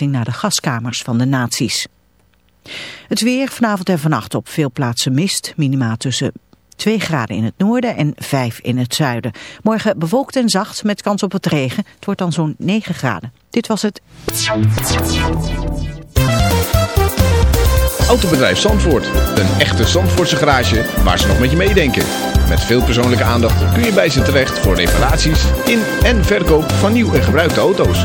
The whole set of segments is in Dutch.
naar de gaskamers van de nazi's. Het weer vanavond en vannacht op veel plaatsen mist, minima tussen 2 graden in het noorden en 5 in het zuiden. Morgen bewolkt en zacht met kans op het regen. Het wordt dan zo'n 9 graden. Dit was het. Autobedrijf Zandvoort. Een echte Zandvoortse garage waar ze nog met je meedenken. Met veel persoonlijke aandacht kun je bij ze terecht voor reparaties in en verkoop van nieuw en gebruikte auto's.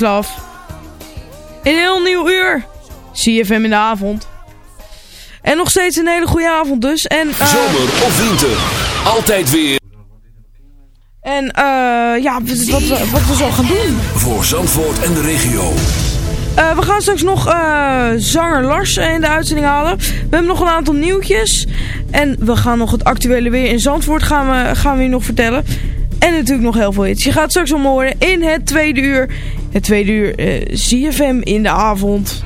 Love. Een heel nieuw uur. CFM in de avond. En nog steeds een hele goede avond dus. En, eh, Zomer of winter. Altijd weer. en eh, ja, wat, we- wat we zo gaan doen. Voor Zandvoort en de regio. Eh, we gaan straks nog zanger Lars in de uitzending halen. We hebben nog een aantal nieuwtjes. En we gaan nog het actuele weer in Zandvoort gaan we, gaan we je nog vertellen. En natuurlijk nog heel veel hits. Je gaat straks allemaal horen in het tweede uur. Het tweede uur eh ZFM in de avond.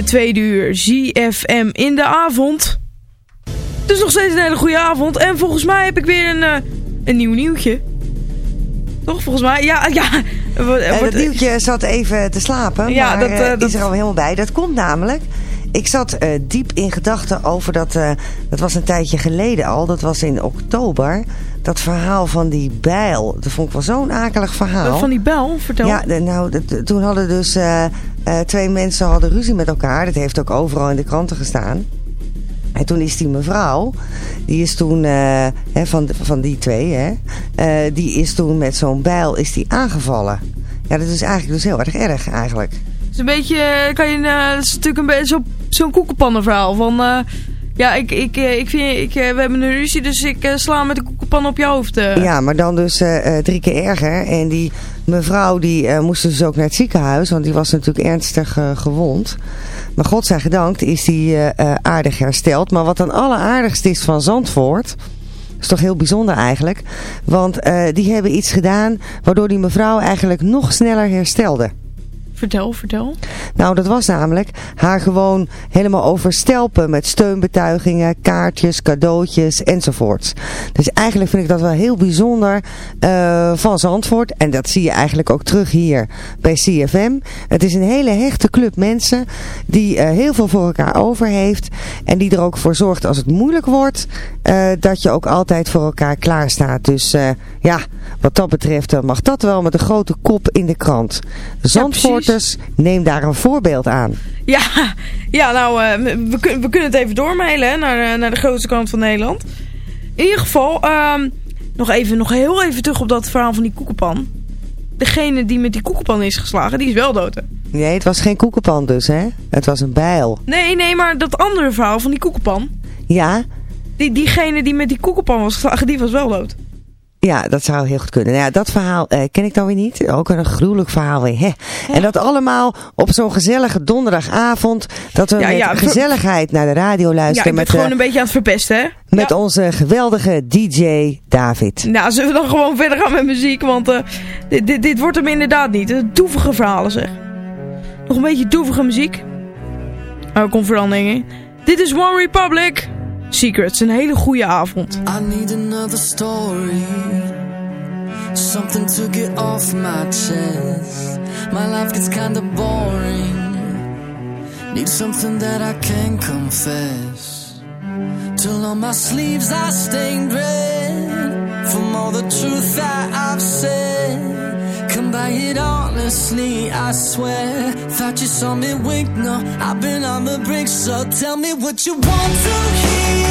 Het tweede uur ZFM in de avond. Het is nog steeds een hele goede avond. En volgens mij heb ik weer een, eh, een nieuw nieuwtje. Toch, volgens mij? Ja, ja. En wat- dat nieuwtje zat even te slapen, Ja, maar dat, eh, eh, dat- is er al helemaal bij. Dat komt namelijk... Ik zat eh, diep in gedachten over dat... eh, dat was een tijdje geleden al. Dat was in oktober. Dat verhaal van die bijl. Dat vond ik wel zo'n akelig verhaal. Van die bel, vertel. Ja, nou, toen hadden dus eh, eh, twee mensen hadden ruzie met elkaar. Dat heeft ook overal in de kranten gestaan. En toen is die mevrouw, die is toen, eh, hè, van, van die twee, hè, eh, die is toen met zo'n bijl is die aangevallen. Ja, dat is eigenlijk dus heel erg erg eigenlijk. Het is een beetje, kan je, het is natuurlijk een beetje zo- zo'n koekenpannenverhaal. Van, ja, ik, ik, ik vind, ik, we hebben een ruzie, dus ik sla met de koekenpan op je hoofd. Ja, maar dan dus drie keer erger. En die mevrouw die eh, moest dus ook naar het ziekenhuis, want die was natuurlijk ernstig eh, gewond. Maar godzijdank is die eh, aardig hersteld. Maar wat dan alleraardigst is van Zandvoort... is toch heel bijzonder eigenlijk. Want die hebben iets gedaan waardoor die mevrouw eigenlijk nog sneller herstelde. Vertel, vertel. Nou, dat was namelijk haar gewoon helemaal overstelpen met steunbetuigingen, kaartjes, cadeautjes enzovoorts. Dus eigenlijk vind ik dat wel heel bijzonder eh, van Zandvoort. En dat zie je eigenlijk ook terug hier bij CFM. Het is een hele hechte club mensen die eh, heel veel voor elkaar over heeft. En die er ook voor zorgt als het moeilijk wordt, eh, dat je ook altijd voor elkaar klaar staat. Dus ja, wat dat betreft eh, mag dat wel met een grote kop in de krant. Zandvoorters, neem daar een voorbeeld aan. Ja, ja nou, eh, we, we kunnen het even doormailen hè, naar, eh, naar de grootste kant van Nederland. In ieder geval, ehm, nog, even, nog heel even terug op dat verhaal van die koekenpan. Degene die met die koekenpan is geslagen, die is wel dood. hè? Nee, het was geen koekenpan dus, hè? Het was een bijl. Nee, nee, maar dat andere verhaal van die koekenpan. Ja, Die, diegene die met die koekenpan was geslagen, die was wel dood. Ja, dat zou heel goed kunnen. Nou ja, dat verhaal eh, ken ik dan weer niet. Ook een gruwelijk verhaal weer, hè? En dat allemaal op zo'n gezellige donderdagavond. Dat we Ja, met ja, gezelligheid naar de radio Ja, luisteren. ben met gewoon eh, een beetje aan het verpesten, hè? met Ja. onze geweldige DJ David. Nou, zullen we dan gewoon verder gaan met muziek? Want eh, dit, dit, dit wordt hem inderdaad niet. Het doevige verhalen, zeg. Nog een beetje doevige muziek. Er komt verandering in. Dit is One Republic. Secrets, een hele goede avond. I need another story. Something to get off my chest. My life gets kinda boring. Need something that I can confess. Till on my sleeves I stained red. From all the truth that I've said. Come by it honestly, I swear. Thought you saw me wink, no, I've been on the brink. So tell me what you want to hear.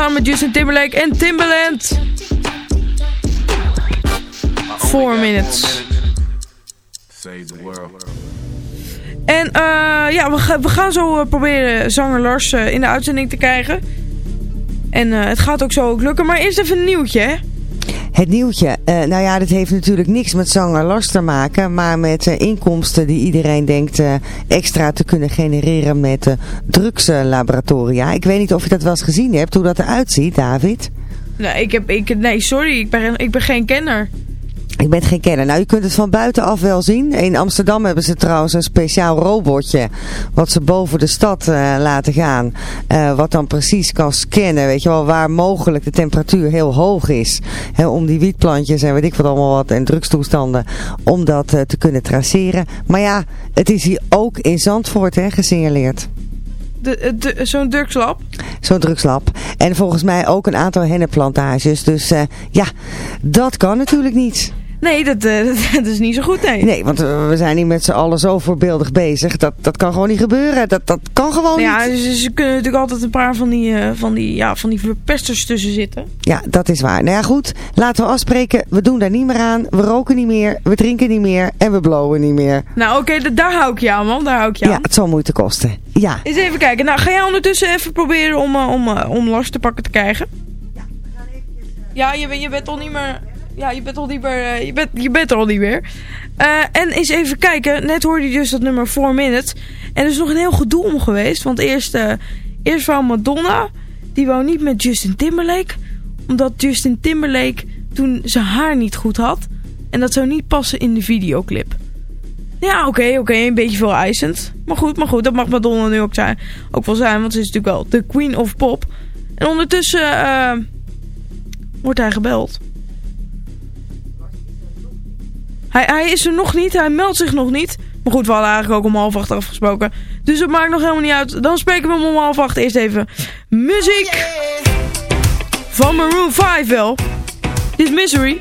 samen met Justin Timberlake en Timberland 4 minutes. Save the world. En eh, ja, we, we, gaan zo eh, proberen zanger Lars eh, in de uitzending te krijgen. En het gaat ook zo ook lukken. Maar eerst even een nieuwtje, hè. Het nieuwtje. Eh, nou ja, dat heeft natuurlijk niks met zanger last te maken. Maar met eh, inkomsten die iedereen denkt eh, extra te kunnen genereren met drugslaboratoria. Ik weet niet of je dat wel eens gezien hebt, hoe dat eruit ziet, David. Nou, ik heb... Ik, nee, sorry. Ik ben, ik ben geen kenner. Ik ben geen kenner. Nou, je kunt het van buitenaf wel zien. In Amsterdam hebben ze trouwens een speciaal robotje. Wat ze boven de stad eh, laten gaan. Eh, wat dan precies kan scannen. Weet je wel, waar mogelijk de temperatuur heel hoog is. Hè, om die wietplantjes en weet ik wat allemaal wat. En drugstoestanden. Om dat eh, te kunnen traceren. Maar ja, het is hier ook in Zandvoort hè, gesignaleerd zo'n drugslab? Zo'n drugslab. En volgens mij ook een aantal hennenplantages. Dus ja, dat kan natuurlijk niet. Nee, dat, eh, dat is niet zo goed, nee. Nee, want eh, we zijn niet met z'n allen zo voorbeeldig bezig. Dat, dat kan gewoon niet gebeuren. Dat, dat kan gewoon ja, niet. ze, ze kunnen natuurlijk altijd een paar van die, eh, van, die, ja, van die verpesters tussen zitten. Ja, dat is waar. Nou ja, goed. Laten we afspreken. We doen daar niet meer aan. We roken niet meer. We drinken niet meer. En we blowen niet meer. Nou, oké, da- daar hou ik je aan, man. Daar hou ik je Ja, aan. het zal moeite kosten. Ja. Eens even kijken. Nou, ga jij ondertussen even proberen om, om, om Lars te pakken te krijgen? Ja, je, bent- je bent al niet meer... Ja, je bent al niet meer... eh, je, bent, je bent er al niet meer. Eh, en eens even kijken. Net hoorde je dus dat nummer 4 Minutes. En er is nog een heel gedoe om geweest. Want eerst, eh eerst wou Madonna... Die wou niet met Justin Timberlake. Omdat Justin Timberlake toen zijn haar niet goed had. En dat zou niet passen in de videoclip. Ja, oké, oké, een beetje veel eisend. Maar goed, maar goed, dat mag Madonna nu ook, zijn, ook wel zijn, want ze is natuurlijk wel de queen of pop. En ondertussen wordt hij gebeld. Hij, hij is er nog niet, hij meldt zich nog niet. Maar goed, we hadden eigenlijk ook om half acht afgesproken. Dus dat maakt nog helemaal niet uit. Dan spreken we hem om half acht. Eerst even muziek van Maroon 5 wel. Dit is Misery.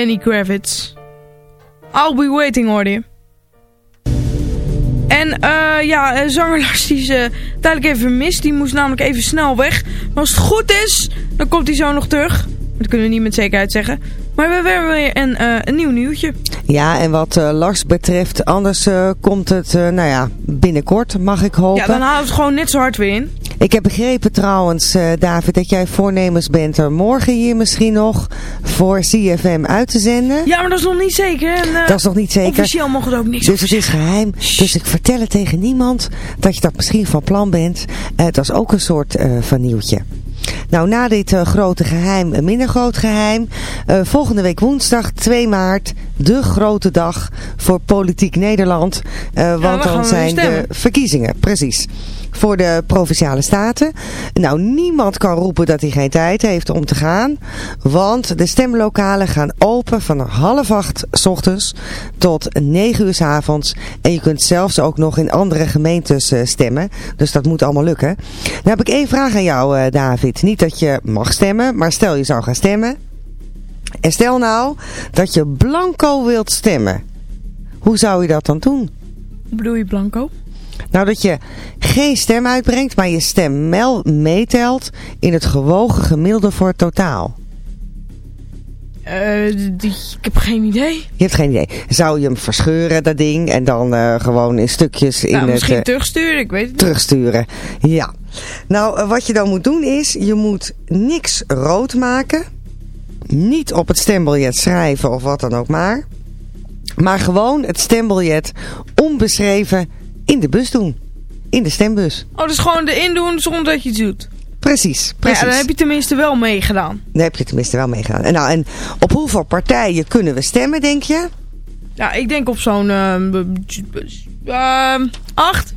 Lenny Kravitz. I'll be waiting, hoorde je. En eh ja, eh, zanger Lars die is eh, tijdelijk even vermist. Die moest namelijk even snel weg. Maar als het goed is, dan komt hij zo nog terug. Dat kunnen we niet met zekerheid zeggen. Maar we hebben weer een, een nieuw nieuwtje. Ja, en wat Lars betreft, anders komt het, nou ja, binnenkort mag ik hopen. Ja, dan halen we het gewoon net zo hard weer in. Ik heb begrepen trouwens, eh, David, dat jij voornemens bent er morgen hier misschien nog voor CFM uit te zenden. Ja, maar dat is nog niet zeker. En, eh, Dat is nog niet zeker. Officieel mogen we er ook niks Dus het is geheim. Dus ik vertel het tegen niemand dat je dat misschien van plan bent. Eh, dat is ook een soort eh, van nieuwtje. Nou, na dit eh, grote geheim, een minder groot geheim. eh, volgende week woensdag 2 maart, de grote dag voor Politiek Nederland. Eh, want dan zijn de verkiezingen, precies. Voor de Provinciale Staten. Nou, niemand kan roepen dat hij geen tijd heeft om te gaan. Want de stemlokalen gaan open van half acht 's ochtends tot negen uur 's avonds. En je kunt zelfs ook nog in andere gemeentes eh, stemmen. Dus dat moet allemaal lukken. Dan heb ik één vraag aan jou, eh, David. Niet dat je mag stemmen, maar stel je zou gaan stemmen. En stel nou dat je blanco wilt stemmen. Hoe zou je dat dan doen? Hoe bedoel je blanco? Nou, dat je geen stem uitbrengt, maar je stem mel- meetelt in het gewogen gemiddelde voor het totaal. Eh, ik heb geen idee. Je hebt geen idee. Zou je hem verscheuren, dat ding, en dan eh, gewoon in stukjes in nou, het... misschien eh, terugsturen, ik weet het niet. terugsturen. Ja. Nou, wat je dan moet doen is, je moet niks rood maken. Niet op het stembiljet schrijven of wat dan ook maar. Maar gewoon het stembiljet onbeschreven in de bus doen. In de stembus. Oh, dus gewoon erin doen zonder dat je het doet. Precies, precies. Ja, dan heb je tenminste wel meegedaan. Daar heb je tenminste wel meegedaan. En, nou, en op hoeveel partijen kunnen we stemmen, denk je? Ja, ik denk op zo'n... ehm, acht?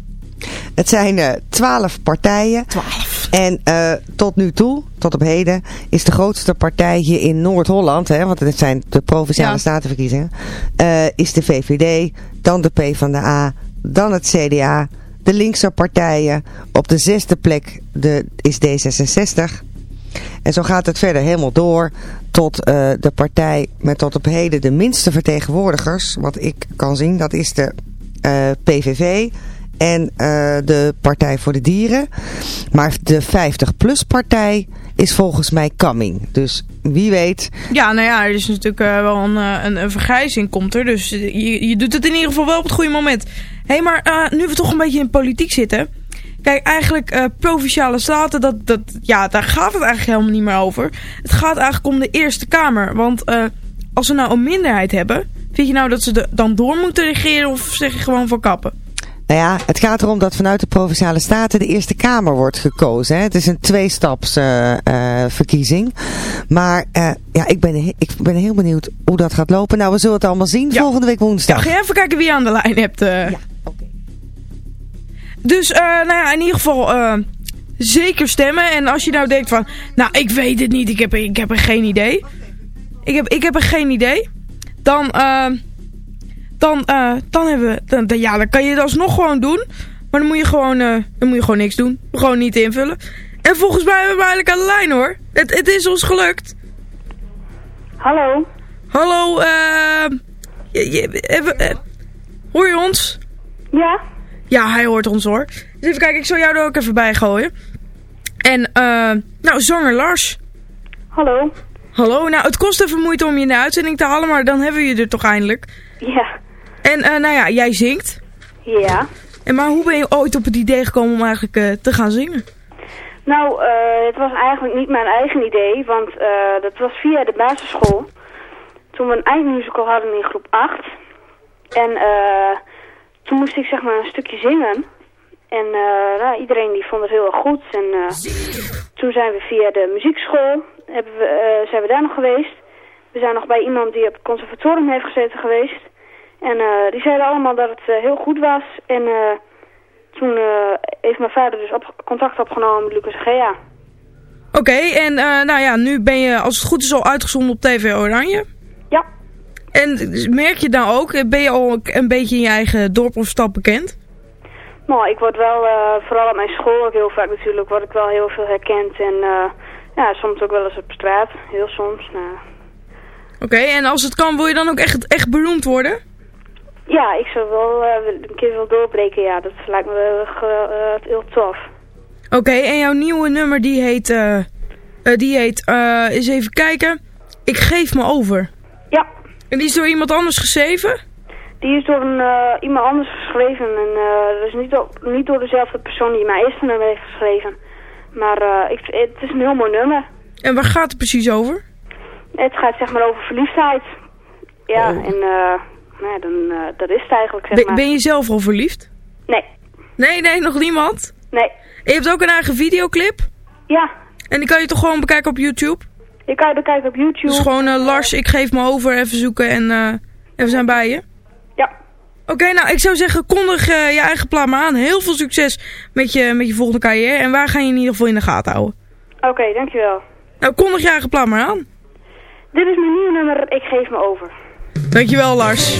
Het zijn eh, twaalf partijen. Twaalf. En eh, tot nu toe, tot op heden, is de grootste partij hier in Noord-Holland, hè, want het zijn de Provinciale Ja. Statenverkiezingen, eh, is de VVD, dan de PvdA, dan het CDA, de linkse partijen. Op de zesde plek de, is D66. En zo gaat het verder helemaal door tot eh, de partij met tot op heden de minste vertegenwoordigers. Wat ik kan zien, dat is de eh, PVV en eh, de Partij voor de Dieren. Maar de 50PLUS partij is volgens mij coming. Dus wie weet... Ja, nou ja, er is natuurlijk eh, wel een, eh, een, een vergrijzing komt er. Dus je, je doet het in ieder geval wel op het goede moment. Hé, hey, maar eh, nu we toch een beetje in politiek zitten. Kijk, eigenlijk provinciale staten, dat, dat, ja, daar gaat het eigenlijk helemaal niet meer over. Het gaat eigenlijk om de Eerste Kamer. Want als we nou een minderheid hebben, vind je nou dat ze de, dan door moeten regeren of zeg je gewoon van kappen? Nou ja, het gaat erom dat vanuit de Provinciale Staten de Eerste Kamer wordt gekozen. Hè. Het is een tweestaps eh, eh, verkiezing. Maar eh, ja, ik ben, ik ben heel benieuwd hoe dat gaat lopen. Nou, we zullen het allemaal zien Ja. volgende week woensdag. Ga je even kijken wie je aan de lijn hebt. eh. Dus, eh, nou ja, in ieder geval zeker stemmen. En als je nou denkt van, nou, ik weet het niet, ik heb, ik heb er geen idee. Ik heb, ik heb er geen idee. Dan, dan, eh, dan hebben we, dan, dan- ja, dan kan je het alsnog gewoon doen. Maar dan moet je gewoon, eh, dan moet je gewoon niks doen. Gewoon niet invullen. En volgens mij hebben we eigenlijk aan de lijn hoor. Het, het is ons gelukt. Hallo. Hallo, je- je- even, eh, hoor je ons? Ja? Ja, hij hoort ons hoor. Dus even kijken, ik zal jou er ook even bij gooien. En, eh, nou, zanger Lars. Hallo. Hallo, nou, het kost even moeite om je in de uitzending te halen, maar dan hebben we je er toch eindelijk. Ja. En, eh, nou ja, jij zingt. Ja. En maar hoe ben je ooit op het idee gekomen om eigenlijk eh, te gaan zingen? Nou, eh, het was eigenlijk niet mijn eigen idee, want dat was via de basisschool. Toen we een eindmusical hadden in groep 8. En eh, toen moest ik zeg maar een stukje zingen. En nou, iedereen die vond het heel erg goed. En toen zijn we via de muziekschool, hebben we, zijn we daar nog geweest. We zijn nog bij iemand die op het conservatorium heeft gezeten geweest. En eh, die zeiden allemaal dat het eh, heel goed was. En eh, toen heeft mijn vader dus op, contact opgenomen met Lucas Gea. Oké, en nou ja, nu ben je als het goed is al uitgezonden op TV Oranje. Ja. En merk je nou ook, ben je al een beetje in je eigen dorp of stad bekend? Nou, ik word wel, vooral op mijn school ook heel vaak natuurlijk, word ik wel heel veel herkend. En ja, soms ook wel eens op straat. Heel soms. Nou. Oké, en als het kan, wil je dan ook echt, echt beroemd worden? Ja, ik zou wel eh, een keer willen doorbreken. Ja, dat lijkt me wel erg, eh, heel tof. Oké, en jouw nieuwe nummer die heet, eh, eh, die heet, eh, eens even kijken, Ik geef me over. Ja. En die is door iemand anders geschreven? Die is door een, iemand anders geschreven. En eh, dat is niet, door- niet door dezelfde persoon die mijn eerste nummer heeft geschreven. Maar ik, het is een heel mooi nummer. En waar gaat het precies over? Het gaat zeg maar over verliefdheid. Ja, Oh. en eh, nou dan, eh, dat is het eigenlijk, zeg Ben, maar. ben je zelf al verliefd? Nee. Nee, nee, nog niemand? Nee. En je hebt ook een eigen videoclip? Ja. En die kan je toch gewoon bekijken op YouTube? Je kan je bekijken op YouTube. Dus gewoon eh, Lars, ik geef me over, even zoeken en, en we zijn bij je. Ja. Oké, nou ik zou zeggen, kondig je eigen plaat maar aan. Heel veel succes met je, met je volgende carrière. En waar ga je in ieder geval in de gaten houden? Oké, dankjewel. Nou, kondig je eigen plaat maar aan. Dit is mijn nieuwe nummer, Ik geef me over. Dankjewel Lars.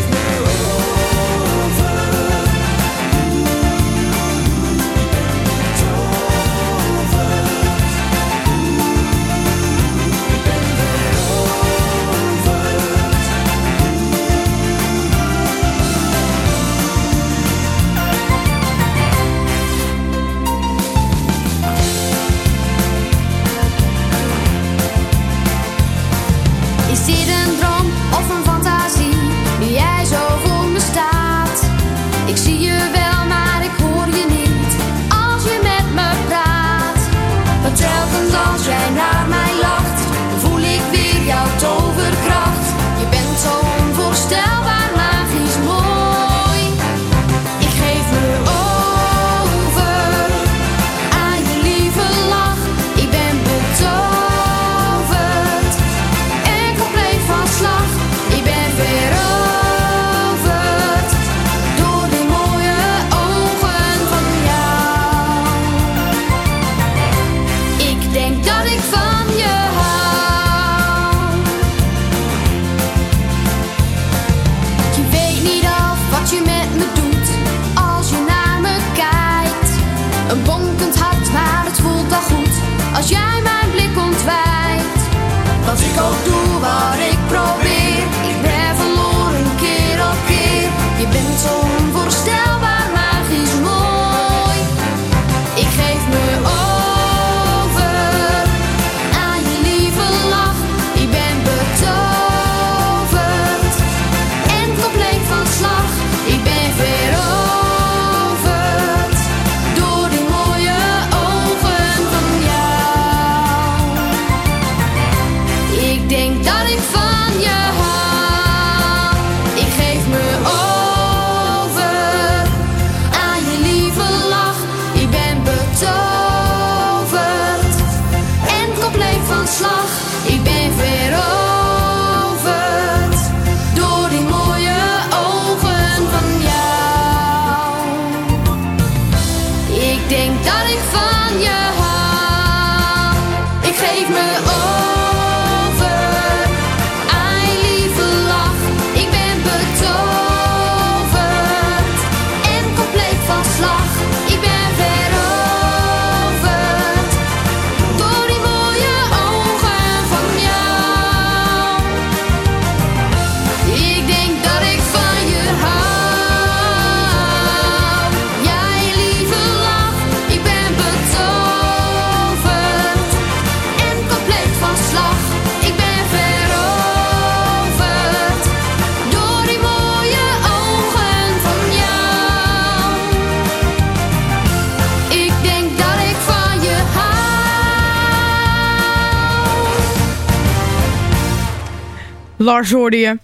Lars hoorde je.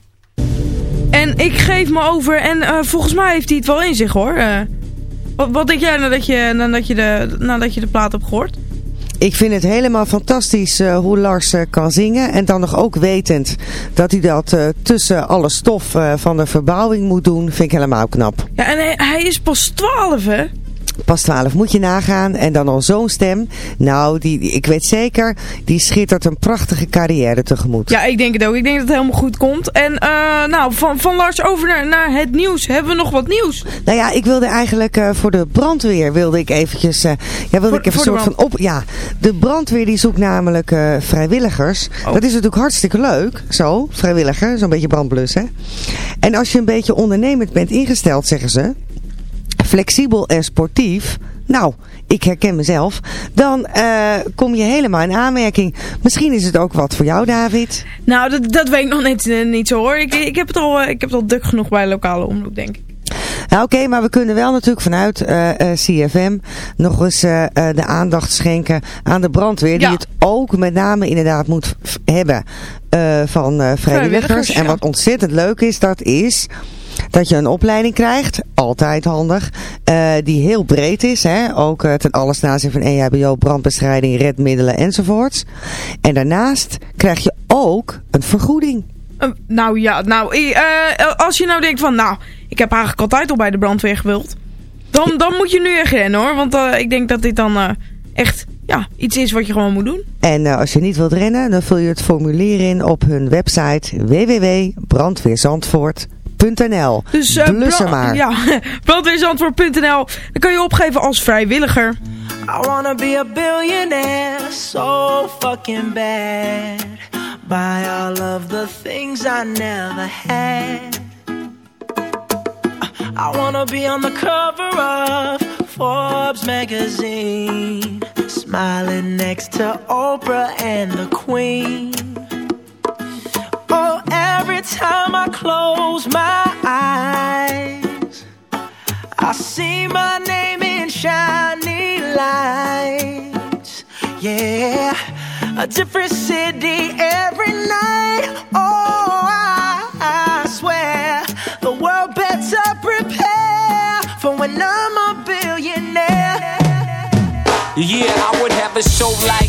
En ik geef me over en eh, volgens mij heeft hij het wel in zich hoor. Eh, wat, wat denk jij nadat je, nadat, je de, nadat je de plaat hebt gehoord? Ik vind het helemaal fantastisch eh, hoe Lars kan zingen. En dan nog ook wetend dat hij dat tussen alle stof van de verbouwing moet doen. Vind ik helemaal knap. Ja, en hij, hij is pas 12 hè? Pas 12 moet je nagaan. En dan al zo'n stem. Nou, die, die- ik weet zeker, die schittert een prachtige carrière tegemoet. Ja, ik denk het ook. Ik denk dat het helemaal goed komt. En eh, nou, van, van Lars over naar, naar het nieuws. Hebben we nog wat nieuws? Nou ja, ik wilde eigenlijk eh, voor de brandweer wilde ik eventjes, eh, ja, wilde Voor- ik even een soort van op, ja, de brandweer die zoekt namelijk vrijwilligers. Oh. Dat is natuurlijk hartstikke leuk, zo, vrijwilliger, zo'n beetje brandblussen. En als je een beetje ondernemend bent ingesteld, zeggen ze, flexibel en sportief, nou, ik herken mezelf, dan eh, kom je helemaal in aanmerking. Misschien is het ook wat voor jou, David. Nou, dat, dat weet ik nog niet, eh, niet zo hoor. Ik, ik, heb het al, eh, ik heb het al druk genoeg bij de lokale omroep, denk ik. Ja, Oké, maar we kunnen wel natuurlijk vanuit CFM nog eens de aandacht schenken aan de brandweer. Die Ja. het ook met name inderdaad moet hebben van vrijwilligers. En wat ontzettend leuk is, dat is dat je een opleiding krijgt. Altijd handig. eh, die heel breed is. Hè? Ook eh, ten alles nazien van EHBO, brandbestrijding, redmiddelen enzovoorts. En daarnaast krijg je ook een vergoeding. Eh, nou ja, nou, eh, als je nou denkt van, nou, ik heb eigenlijk altijd al bij de brandweer gewild. Dan, dan moet je nu echt rennen hoor. Want ik denk dat dit dan echt ja, iets is wat je gewoon moet doen. En als je niet wilt rennen, dan vul je het formulier in op hun website www.brandweerzandvoort.nl. Dus eh, Blus er bra- maar. Ja, brandweerzandvoort.nl. Dan kan je opgeven als vrijwilliger. I wanna be a billionaire so fucking bad. Buy all of the things I never had. I wanna be on the cover of Forbes magazine. Smiling next to Oprah and the Queen. Oh, every time I close my eyes. I see my name in shiny lights. Yeah, a different city every night. Oh, I, I swear the world better prepare for when I'm a billionaire. Yeah, I would have a show like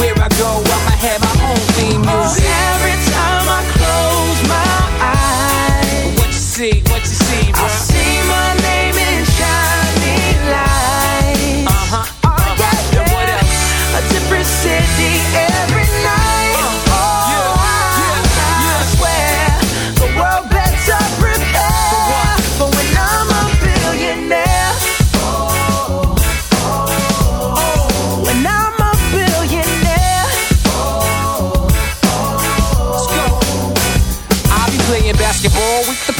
I go, I'ma have my own theme music. Oh, every time I close my eyes, What you see, what you see, bro? I see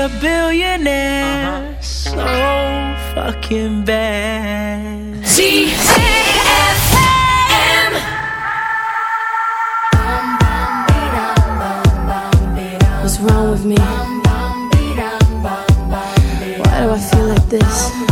a billionaire uh-huh. so fucking bad. ZFM. What's wrong with me? Why do I feel like this?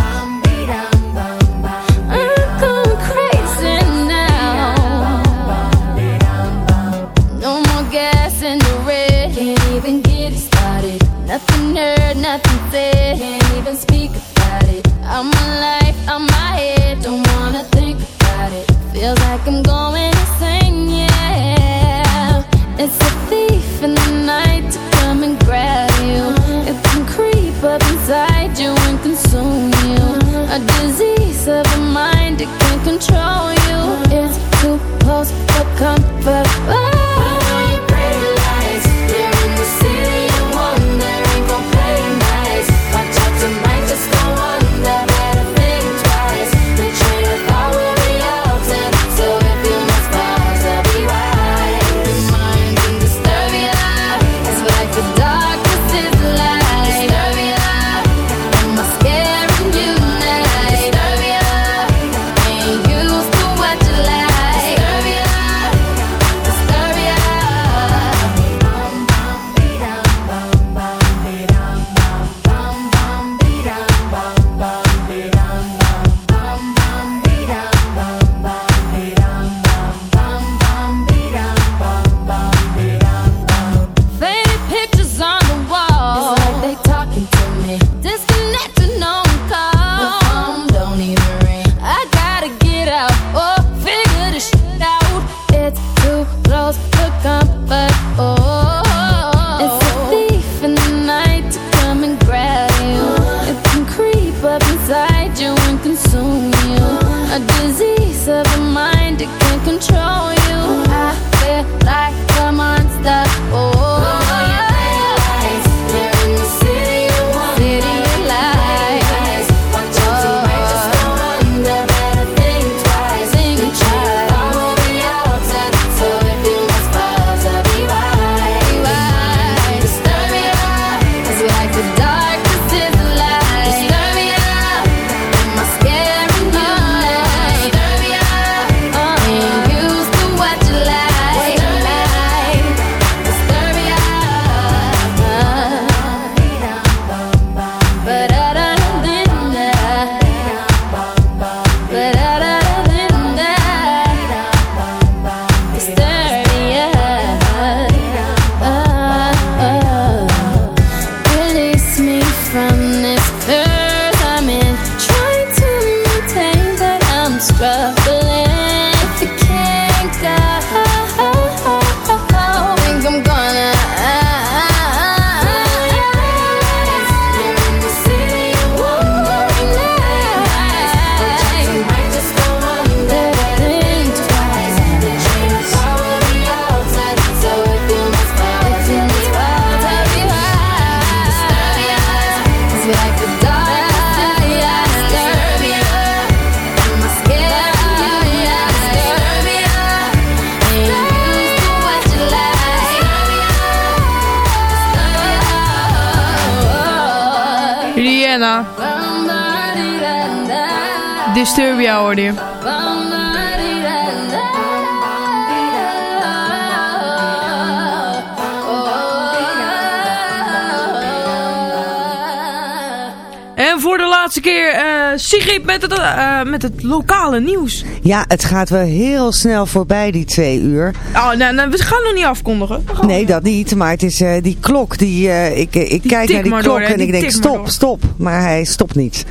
Laatste keer Sigrid met het, eh, met het lokale nieuws. Ja, het gaat wel heel snel voorbij, die twee uur. Oh, nou, nou, we gaan nog niet afkondigen. Nee, dat niet. Maar het is eh, die klok. Die, ik ik kijk naar die klok door, en die ik denk maar stop, stop. Maar hij stopt niet.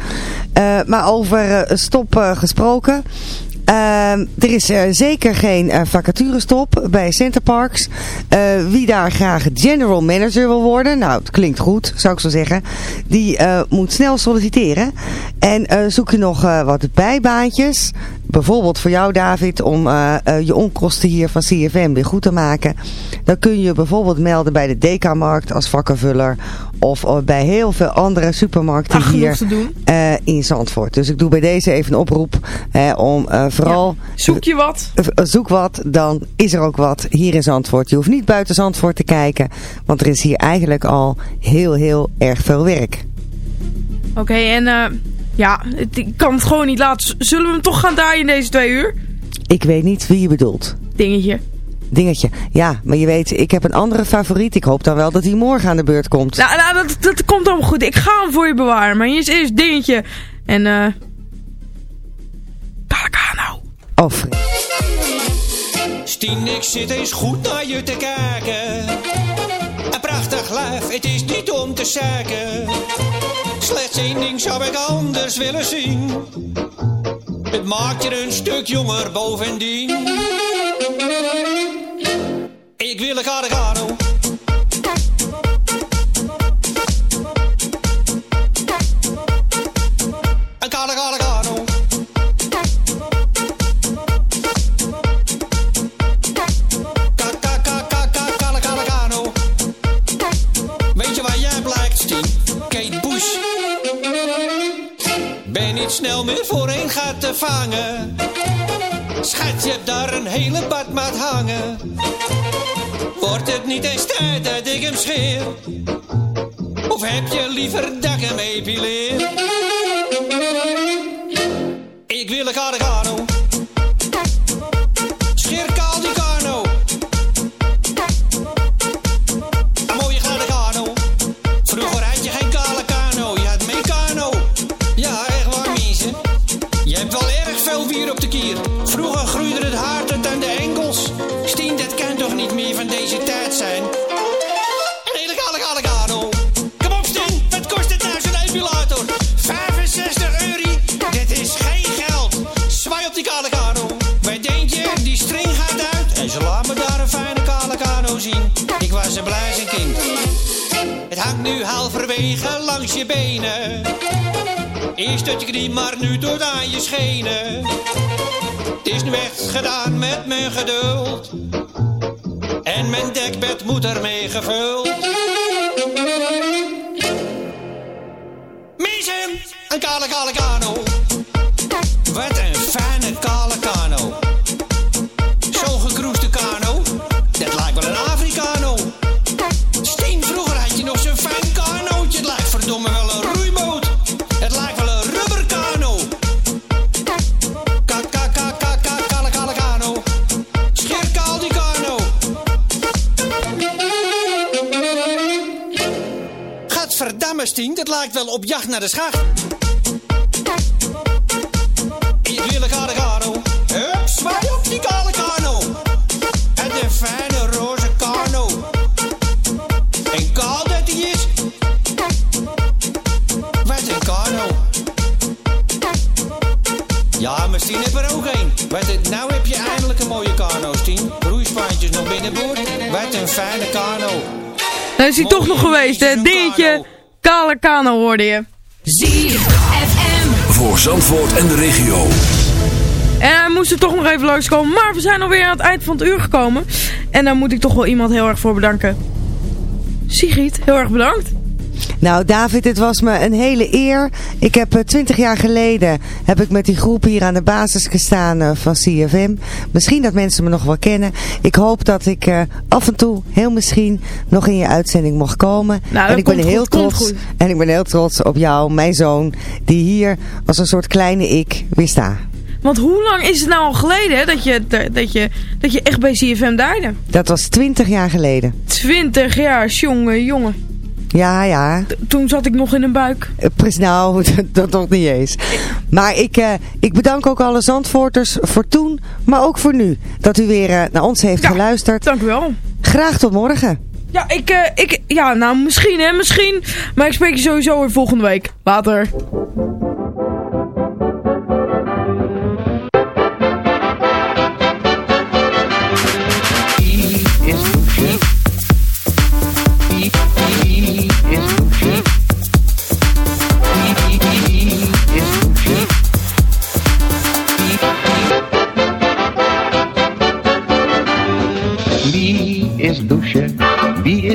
Maar over stop gesproken. Ehm, er is eh, zeker geen eh, vacaturestop bij Centerparks. Eh wie daar graag general manager wil worden, nou het klinkt goed, zou ik zo zeggen. Die moet snel solliciteren. En zoek je nog wat bijbaantjes. Bijvoorbeeld voor jou David, om je onkosten hier van CFM weer goed te maken. Dan kun je je bijvoorbeeld melden bij de DK-markt als vakkenvuller. Of eh, bij heel veel andere supermarkten Ach, hier te doen. eh, in Zandvoort. Dus ik doe bij deze even een oproep hè, om eh, vooral... Zoek je wat? Zoek wat, dan is er ook wat hier in Zandvoort. Je hoeft niet buiten Zandvoort te kijken, want er is hier eigenlijk al heel, heel erg veel werk. Oké, en Ja, ik kan het gewoon niet laten. Zullen we hem toch gaan draaien in deze twee uur? Ik weet niet wie je bedoelt. Dingetje. Dingetje. Ja, maar je weet, ik heb een andere favoriet. Ik hoop dan wel dat hij morgen aan de beurt komt. Nou, nou dat, dat komt allemaal goed. Ik ga hem voor je bewaren. Maar hier is eerst dingetje. En eh... Calacano. Oh, vriend. Stien, ik zit eens goed naar je te kijken. Een prachtig lijf, het is niet om te zeiken. Slechts één ding zou ik anders willen zien. Het maakt je een stuk jonger bovendien. Ik wil een Carigano. Een Carigano. Calacano. Weet je waar jij blijkt, Stien? Kate Bush. Ben niet snel meer voor één gaat te vangen. Schat, je hebt daar een hele badmaat hangen. Wordt het niet eens tijd dat ik hem scheer? Of heb je liever dat ik hem epileer? Ik wil een Carigano. Tot je maar nu tot aan je schenen. Het is nu echt gedaan met mijn geduld. En mijn dekbed moet ermee gevuld. 16, dat lijkt wel op jacht naar de schaar. Hier wil een kano, Hup, zwaai op die kale kano. En de fijne roze kano. En kaal dat die is. Wat een kano. Ja, maar Stien heb er ook een. Wat nou heb je eindelijk een mooie kano, Stien. Roeispaantjes nog binnenboord. Wat een fijne kano. Daar is hij toch nog geweest, hè? Dingetje. Calacano hoorde je. ZFM. Voor Zandvoort en de regio. En hij moest er toch nog even langskomen. Maar we zijn alweer aan het eind van het uur gekomen. En daar moet ik toch wel iemand heel erg voor bedanken. Sigrid, heel erg bedankt. Nou David, het was me een hele eer. Ik heb eh, twintig jaar geleden heb ik met die groep hier aan de basis gestaan eh, van CFM. Misschien dat mensen me nog wel kennen. Ik hoop dat ik eh, af en toe heel misschien nog in je uitzending mocht komen. Nou, en ik ben heel goed, trots. En ik ben heel trots op jou, mijn zoon, die hier als een soort kleine ik weer staat. Want hoe lang is het nou al geleden dat, je, dat, je, dat je echt bij CFM draaide? Dat was twintig jaar geleden. 20 jaar, jongen, jongen. Ja, ja. Toen zat ik nog in een buik. Eh, Pres, nou, dat nog niet eens. Maar ik, eh, ik bedank ook alle Zandvoorters voor toen, maar ook voor nu. Dat u weer eh, naar ons heeft geluisterd. Dank u wel. Graag tot morgen. Ja, ik, eh, ik, ja, nou misschien hè, misschien. Maar ik spreek je sowieso weer volgende week. Later.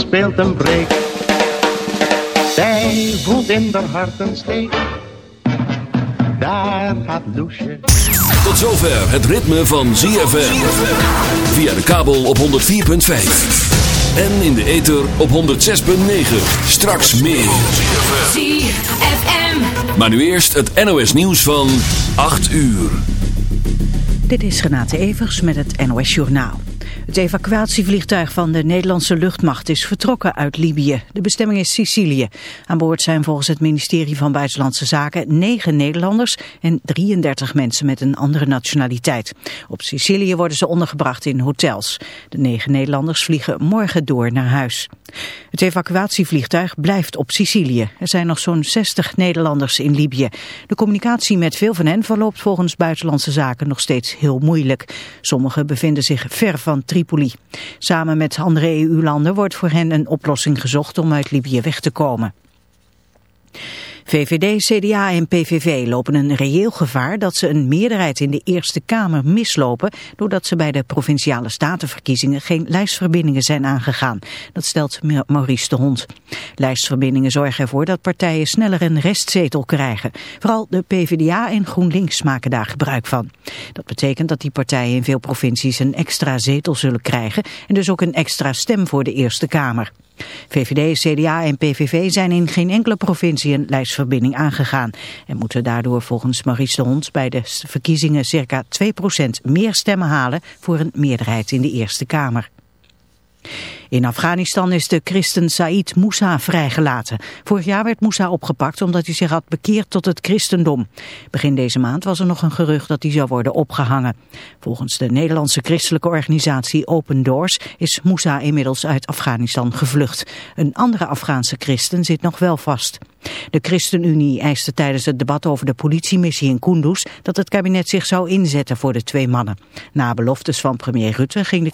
Speelt een break. Zij voelt in haar hart een steek. Daar gaat Loesje. Tot zover het ritme van ZFM. Via de kabel op 104.5. En in de ether op 106.9. Straks meer. ZFM. Maar nu eerst het NOS nieuws van 8 uur. Dit is Renate Evers met het NOS Journaal. Het evacuatievliegtuig van de Nederlandse luchtmacht is vertrokken uit Libië. De bestemming is Sicilië. Aan boord zijn volgens het ministerie van Buitenlandse Zaken 9 Nederlanders en 33 mensen met een andere nationaliteit. Op Sicilië worden ze ondergebracht in hotels. De 9 Nederlanders vliegen morgen door naar huis. Het evacuatievliegtuig blijft op Sicilië. Er zijn nog zo'n 60 Nederlanders in Libië. De communicatie met veel van hen verloopt volgens Buitenlandse Zaken nog steeds heel moeilijk. Sommigen bevinden zich ver van Tripoli. Samen met andere EU-landen wordt voor hen een oplossing gezocht om uit Libië weg te komen. VVD, CDA en PVV lopen een reëel gevaar dat ze een meerderheid in de Eerste Kamer mislopen doordat ze bij de provinciale statenverkiezingen geen lijstverbindingen zijn aangegaan. Dat stelt Maurice de Hond. Lijstverbindingen zorgen ervoor dat partijen sneller een restzetel krijgen. Vooral de PvdA en GroenLinks maken daar gebruik van. Dat betekent dat die partijen in veel provincies een extra zetel zullen krijgen en dus ook een extra stem voor de Eerste Kamer. VVD, CDA en PVV zijn in geen enkele provincie een lijstverbinding aangegaan en moeten daardoor volgens Maurice de Hond bij de verkiezingen circa 2% meer stemmen halen voor een meerderheid in de Eerste Kamer. In Afghanistan is de christen Said Moussa vrijgelaten. Vorig jaar werd Moussa opgepakt omdat hij zich had bekeerd tot het christendom. Begin deze maand was er nog een gerucht dat hij zou worden opgehangen. Volgens de Nederlandse christelijke organisatie Open Doors is Moussa inmiddels uit Afghanistan gevlucht. Een andere Afghaanse christen zit nog wel vast. De ChristenUnie eiste tijdens het debat over de politiemissie in Kunduz dat het kabinet zich zou inzetten voor de twee mannen. Na beloftes van premier Rutte ging de